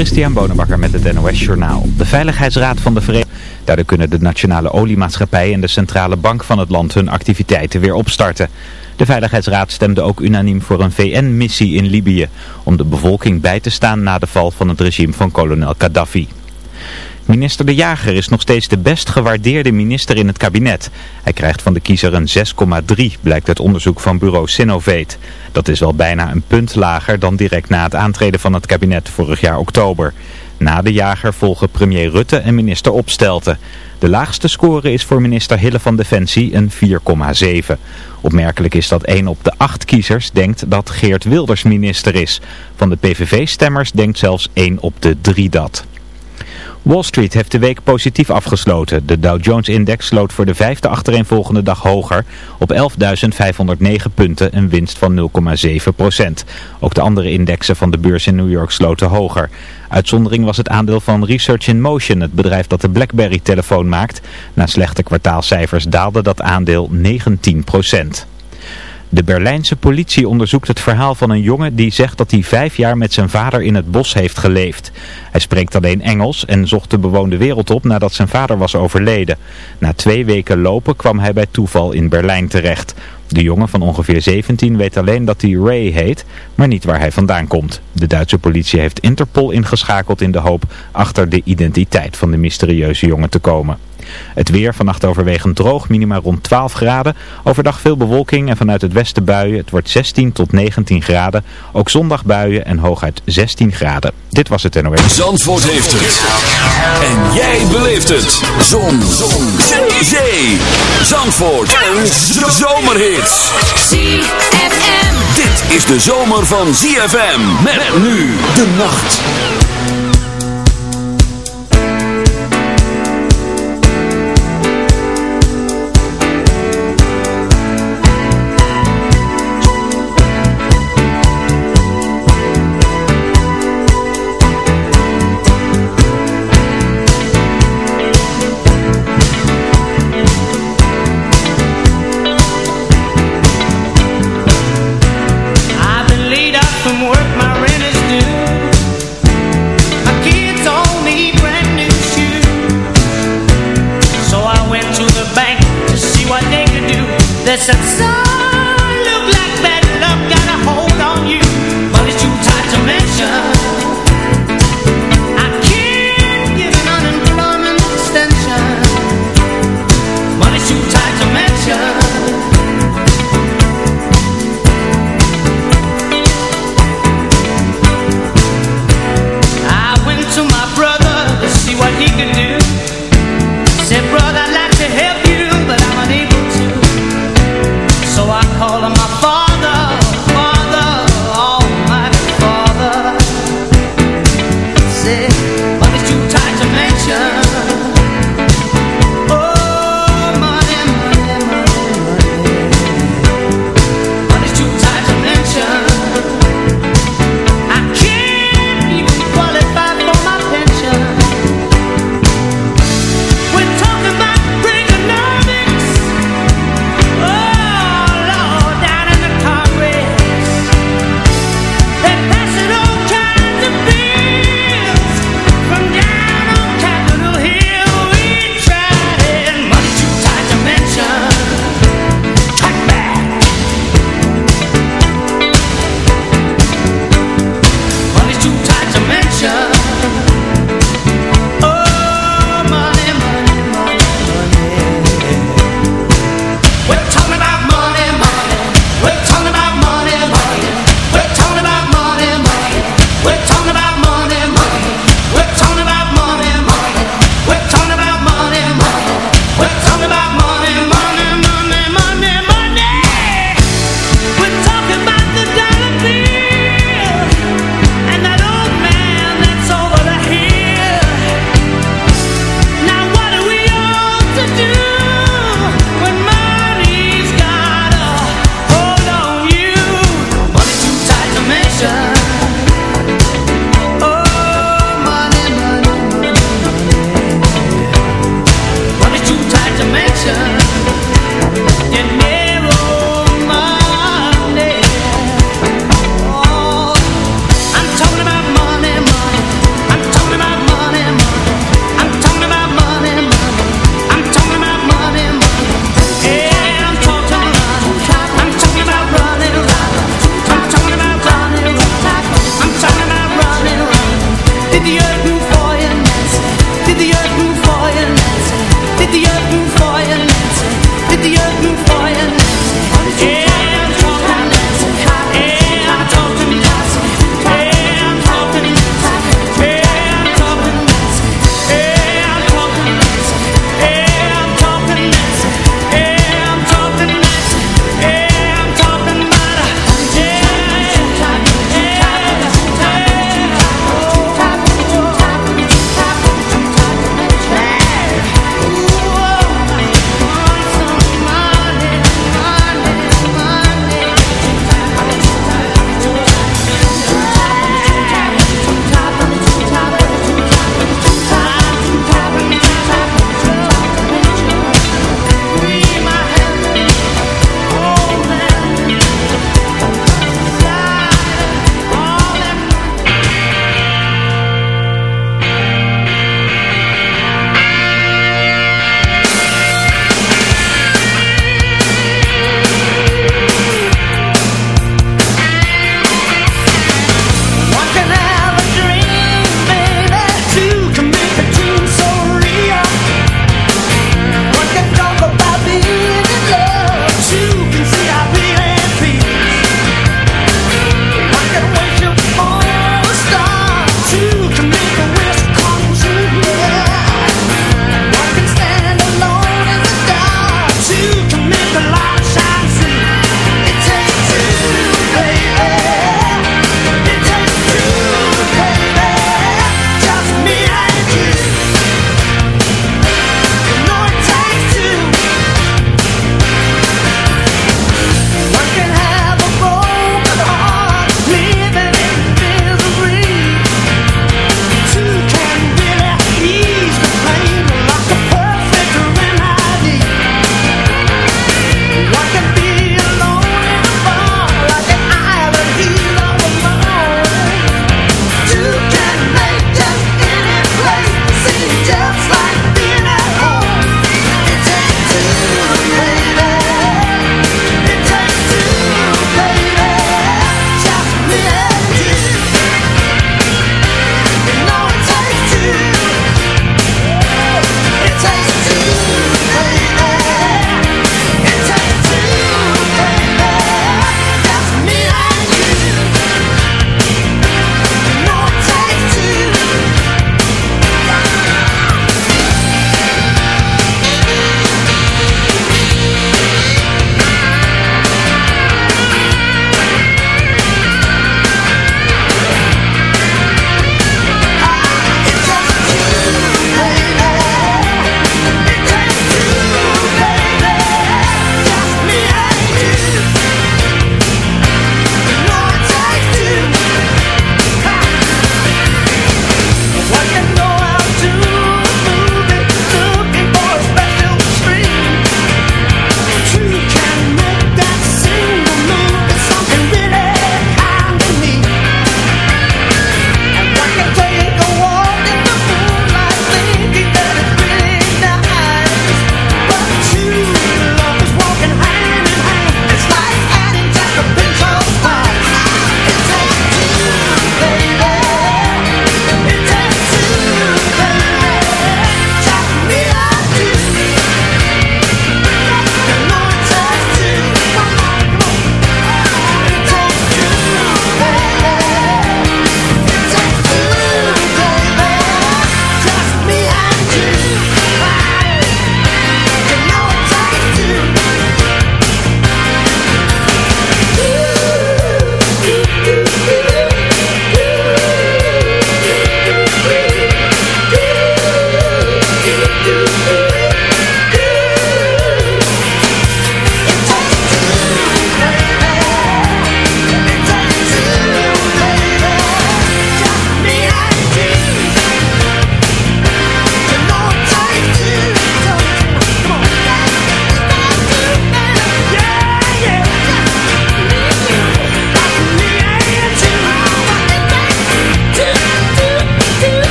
Christian Bonenbakker met het NOS Journaal. De Veiligheidsraad van de Verenigde Daardoor kunnen de nationale oliemaatschappij en de centrale bank van het land hun activiteiten weer opstarten. De Veiligheidsraad stemde ook unaniem voor een VN-missie in Libië, om de bevolking bij te staan na de val van het regime van kolonel Gaddafi. Minister De Jager is nog steeds de best gewaardeerde minister in het kabinet. Hij krijgt van de kiezer een 6,3, blijkt uit onderzoek van bureau Sinovate. Dat is wel bijna een punt lager dan direct na het aantreden van het kabinet vorig jaar oktober. Na De Jager volgen premier Rutte en minister Opstelten. De laagste score is voor minister Hille van Defensie een 4,7. Opmerkelijk is dat 1 op de 8 kiezers denkt dat Geert Wilders minister is. Van de PVV-stemmers denkt zelfs 1 op de 3 dat. Wall Street heeft de week positief afgesloten. De Dow Jones-index sloot voor de vijfde achtereenvolgende dag hoger op 11.509 punten, een winst van 0,7 procent. Ook de andere indexen van de beurs in New York sloten hoger. Uitzondering was het aandeel van Research in Motion, het bedrijf dat de BlackBerry-telefoon maakt. Na slechte kwartaalcijfers daalde dat aandeel 19 procent. De Berlijnse politie onderzoekt het verhaal van een jongen die zegt dat hij vijf jaar met zijn vader in het bos heeft geleefd. Hij spreekt alleen Engels en zocht de bewoonde wereld op nadat zijn vader was overleden. Na twee weken lopen kwam hij bij toeval in Berlijn terecht. De jongen van ongeveer 17 weet alleen dat hij Ray heet, maar niet waar hij vandaan komt. De Duitse politie heeft Interpol ingeschakeld in de hoop achter de identiteit van de mysterieuze jongen te komen. Het weer vannacht overwegend droog, minima rond 12 graden. Overdag veel bewolking en vanuit het westen buien. Het wordt 16 tot 19 graden. Ook zondag buien en hooguit 16 graden. Dit was het NOS. Zandvoort heeft het. En jij beleeft het. Zon. Zon. Zee. Zee. Zandvoort. Een zomerhit. ZFM. Dit is de zomer van ZFM. Met nu de nacht.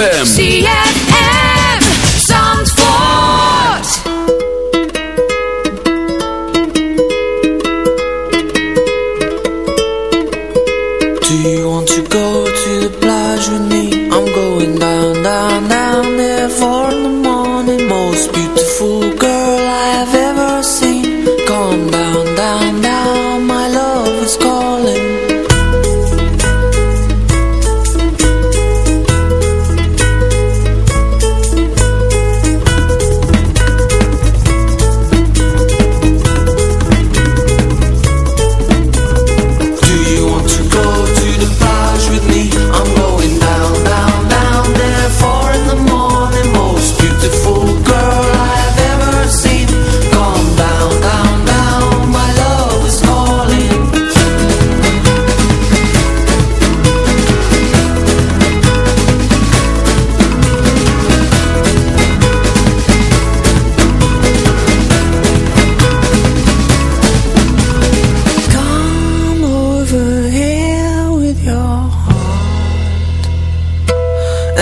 ZFM.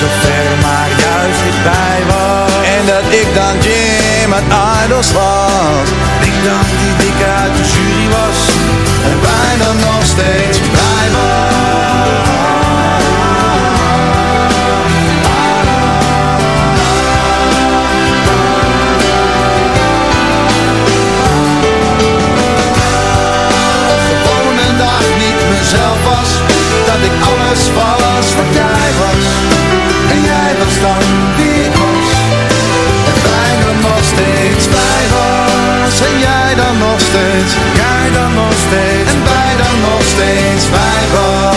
niet zo ver, maar juist dichtbij was. En dat ik dan Jim uit Idols was. Ik dan die dikke uit de jury was. En bijna nog steeds blij was. Gewoon een dag niet mezelf was Dat ik alles was Was dan nog steeds bij was. En jij dan nog steeds Jij dan nog steeds En wij dan nog steeds bij was